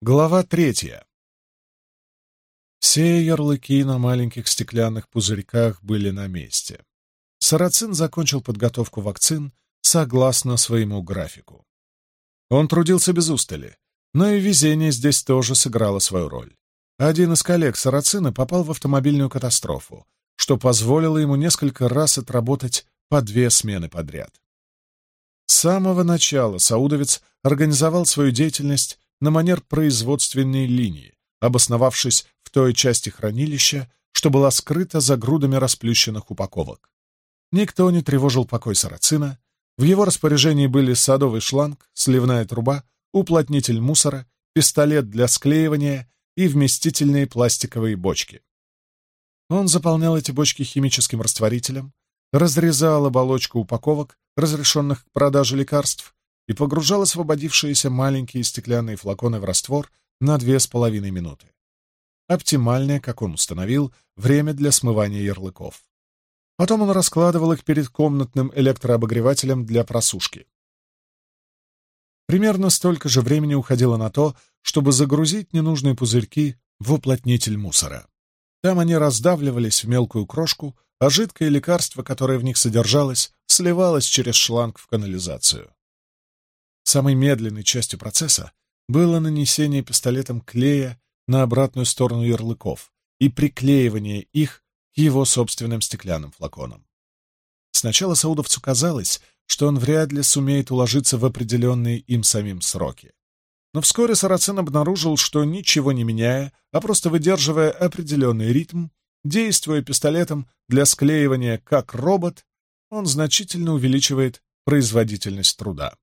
Глава третья. Все ярлыки на маленьких стеклянных пузырьках были на месте. Сарацин закончил подготовку вакцин согласно своему графику. Он трудился без устали, но и везение здесь тоже сыграло свою роль. Один из коллег Сарацина попал в автомобильную катастрофу, что позволило ему несколько раз отработать по две смены подряд. С самого начала саудовец организовал свою деятельность на манер производственной линии, обосновавшись в той части хранилища, что была скрыта за грудами расплющенных упаковок. Никто не тревожил покой сарацина, в его распоряжении были садовый шланг, сливная труба, уплотнитель мусора, пистолет для склеивания и вместительные пластиковые бочки. Он заполнял эти бочки химическим растворителем, разрезал оболочку упаковок, разрешенных к продаже лекарств, и погружал освободившиеся маленькие стеклянные флаконы в раствор на две с половиной минуты. Оптимальное, как он установил, время для смывания ярлыков. Потом он раскладывал их перед комнатным электрообогревателем для просушки. Примерно столько же времени уходило на то, чтобы загрузить ненужные пузырьки в уплотнитель мусора. Там они раздавливались в мелкую крошку, а жидкое лекарство, которое в них содержалось, сливалось через шланг в канализацию. Самой медленной частью процесса было нанесение пистолетом клея на обратную сторону ярлыков и приклеивание их к его собственным стеклянным флаконам. Сначала Саудовцу казалось, что он вряд ли сумеет уложиться в определенные им самим сроки. Но вскоре Сарацин обнаружил, что, ничего не меняя, а просто выдерживая определенный ритм, действуя пистолетом для склеивания как робот, он значительно увеличивает производительность труда.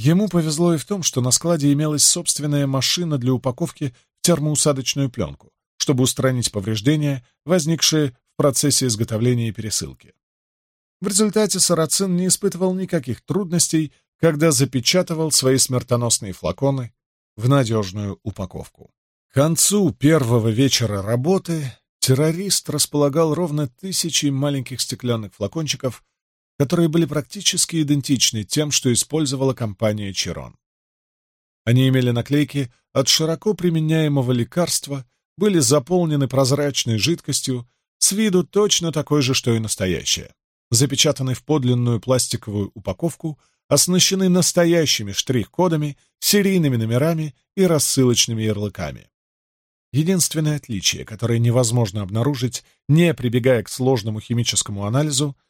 Ему повезло и в том, что на складе имелась собственная машина для упаковки в термоусадочную пленку, чтобы устранить повреждения, возникшие в процессе изготовления и пересылки. В результате Сарацин не испытывал никаких трудностей, когда запечатывал свои смертоносные флаконы в надежную упаковку. К концу первого вечера работы террорист располагал ровно тысячи маленьких стеклянных флакончиков которые были практически идентичны тем, что использовала компания Чирон. Они имели наклейки от широко применяемого лекарства, были заполнены прозрачной жидкостью, с виду точно такой же, что и настоящая, запечатаны в подлинную пластиковую упаковку, оснащены настоящими штрих-кодами, серийными номерами и рассылочными ярлыками. Единственное отличие, которое невозможно обнаружить, не прибегая к сложному химическому анализу —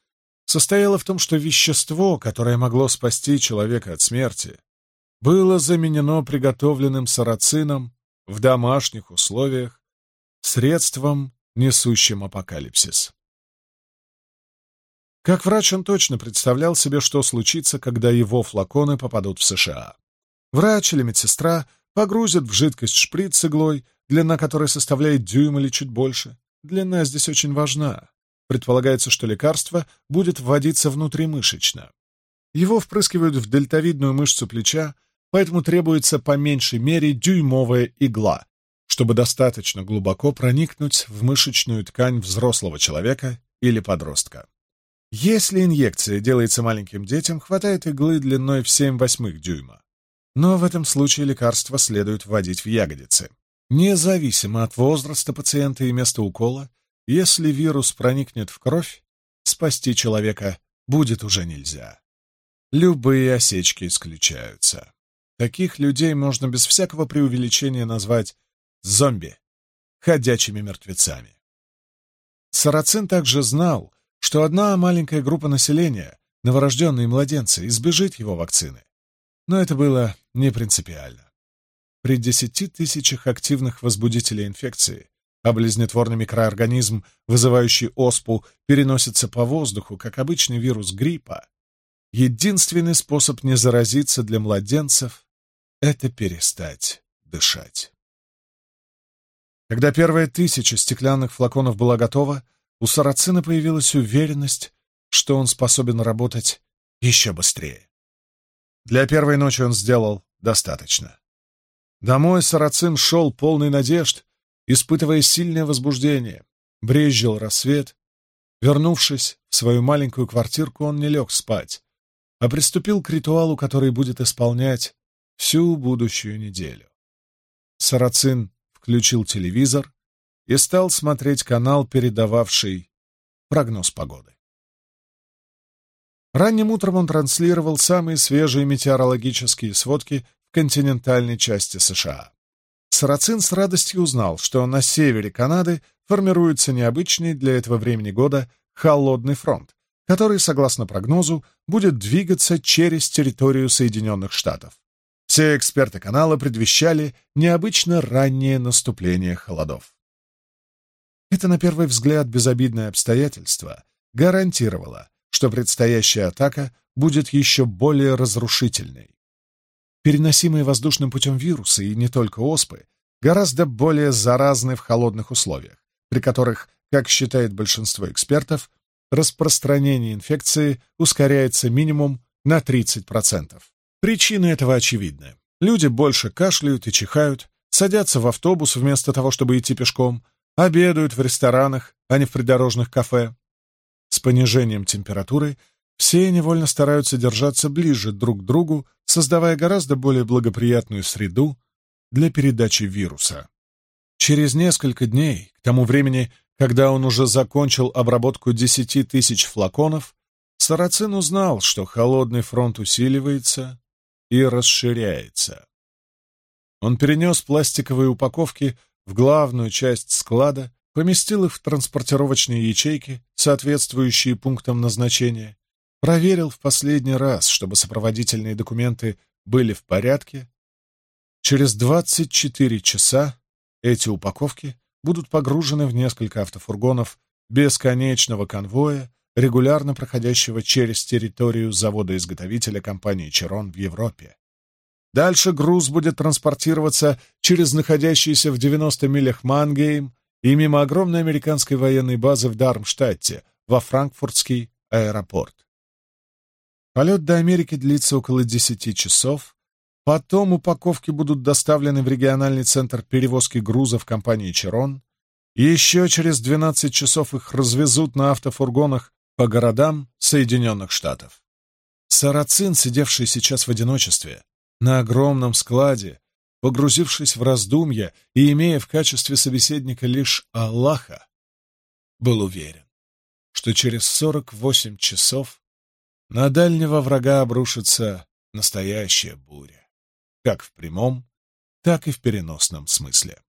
Состояло в том, что вещество, которое могло спасти человека от смерти, было заменено приготовленным сарацином в домашних условиях средством, несущим апокалипсис. Как врач он точно представлял себе, что случится, когда его флаконы попадут в США. Врач или медсестра погрузят в жидкость шприц с иглой, длина которой составляет дюйм или чуть больше. Длина здесь очень важна. Предполагается, что лекарство будет вводиться внутримышечно. Его впрыскивают в дельтовидную мышцу плеча, поэтому требуется по меньшей мере дюймовая игла, чтобы достаточно глубоко проникнуть в мышечную ткань взрослого человека или подростка. Если инъекция делается маленьким детям, хватает иглы длиной в 7/8 дюйма. Но в этом случае лекарство следует вводить в ягодицы. Независимо от возраста пациента и места укола, если вирус проникнет в кровь, спасти человека будет уже нельзя. Любые осечки исключаются. Таких людей можно без всякого преувеличения назвать зомби, ходячими мертвецами. Сарацин также знал, что одна маленькая группа населения, новорожденные младенцы, избежит его вакцины. Но это было не принципиально. При 10 тысячах активных возбудителей инфекции облизнетворными микроорганизм, вызывающий оспу, переносится по воздуху, как обычный вирус гриппа, единственный способ не заразиться для младенцев — это перестать дышать. Когда первая тысяча стеклянных флаконов была готова, у Сарацина появилась уверенность, что он способен работать еще быстрее. Для первой ночи он сделал достаточно. Домой Сарацин шел полный надежд, испытывая сильное возбуждение, брезжил рассвет. Вернувшись в свою маленькую квартирку, он не лег спать, а приступил к ритуалу, который будет исполнять всю будущую неделю. Сарацин включил телевизор и стал смотреть канал, передававший прогноз погоды. Ранним утром он транслировал самые свежие метеорологические сводки в континентальной части США. Сарацин с радостью узнал, что на севере Канады формируется необычный для этого времени года холодный фронт, который, согласно прогнозу, будет двигаться через территорию Соединенных Штатов. Все эксперты канала предвещали необычно раннее наступление холодов. Это, на первый взгляд, безобидное обстоятельство гарантировало, что предстоящая атака будет еще более разрушительной. Переносимые воздушным путем вирусы и не только оспы гораздо более заразны в холодных условиях, при которых, как считает большинство экспертов, распространение инфекции ускоряется минимум на 30%. Причины этого очевидны. Люди больше кашляют и чихают, садятся в автобус вместо того, чтобы идти пешком, обедают в ресторанах, а не в придорожных кафе. С понижением температуры все невольно стараются держаться ближе друг к другу создавая гораздо более благоприятную среду для передачи вируса. Через несколько дней, к тому времени, когда он уже закончил обработку 10 тысяч флаконов, Сарацин узнал, что холодный фронт усиливается и расширяется. Он перенес пластиковые упаковки в главную часть склада, поместил их в транспортировочные ячейки, соответствующие пунктам назначения, проверил в последний раз, чтобы сопроводительные документы были в порядке, через 24 часа эти упаковки будут погружены в несколько автофургонов бесконечного конвоя, регулярно проходящего через территорию завода-изготовителя компании «Черон» в Европе. Дальше груз будет транспортироваться через находящийся в 90 милях Мангейм и мимо огромной американской военной базы в Дармштадте во Франкфуртский аэропорт. Полет до Америки длится около 10 часов. Потом упаковки будут доставлены в региональный центр перевозки грузов компании «Черон». Еще через 12 часов их развезут на автофургонах по городам Соединенных Штатов. Сарацин, сидевший сейчас в одиночестве, на огромном складе, погрузившись в раздумья и имея в качестве собеседника лишь Аллаха, был уверен, что через 48 часов на дальнего врага обрушится настоящая буря, как в прямом, так и в переносном смысле.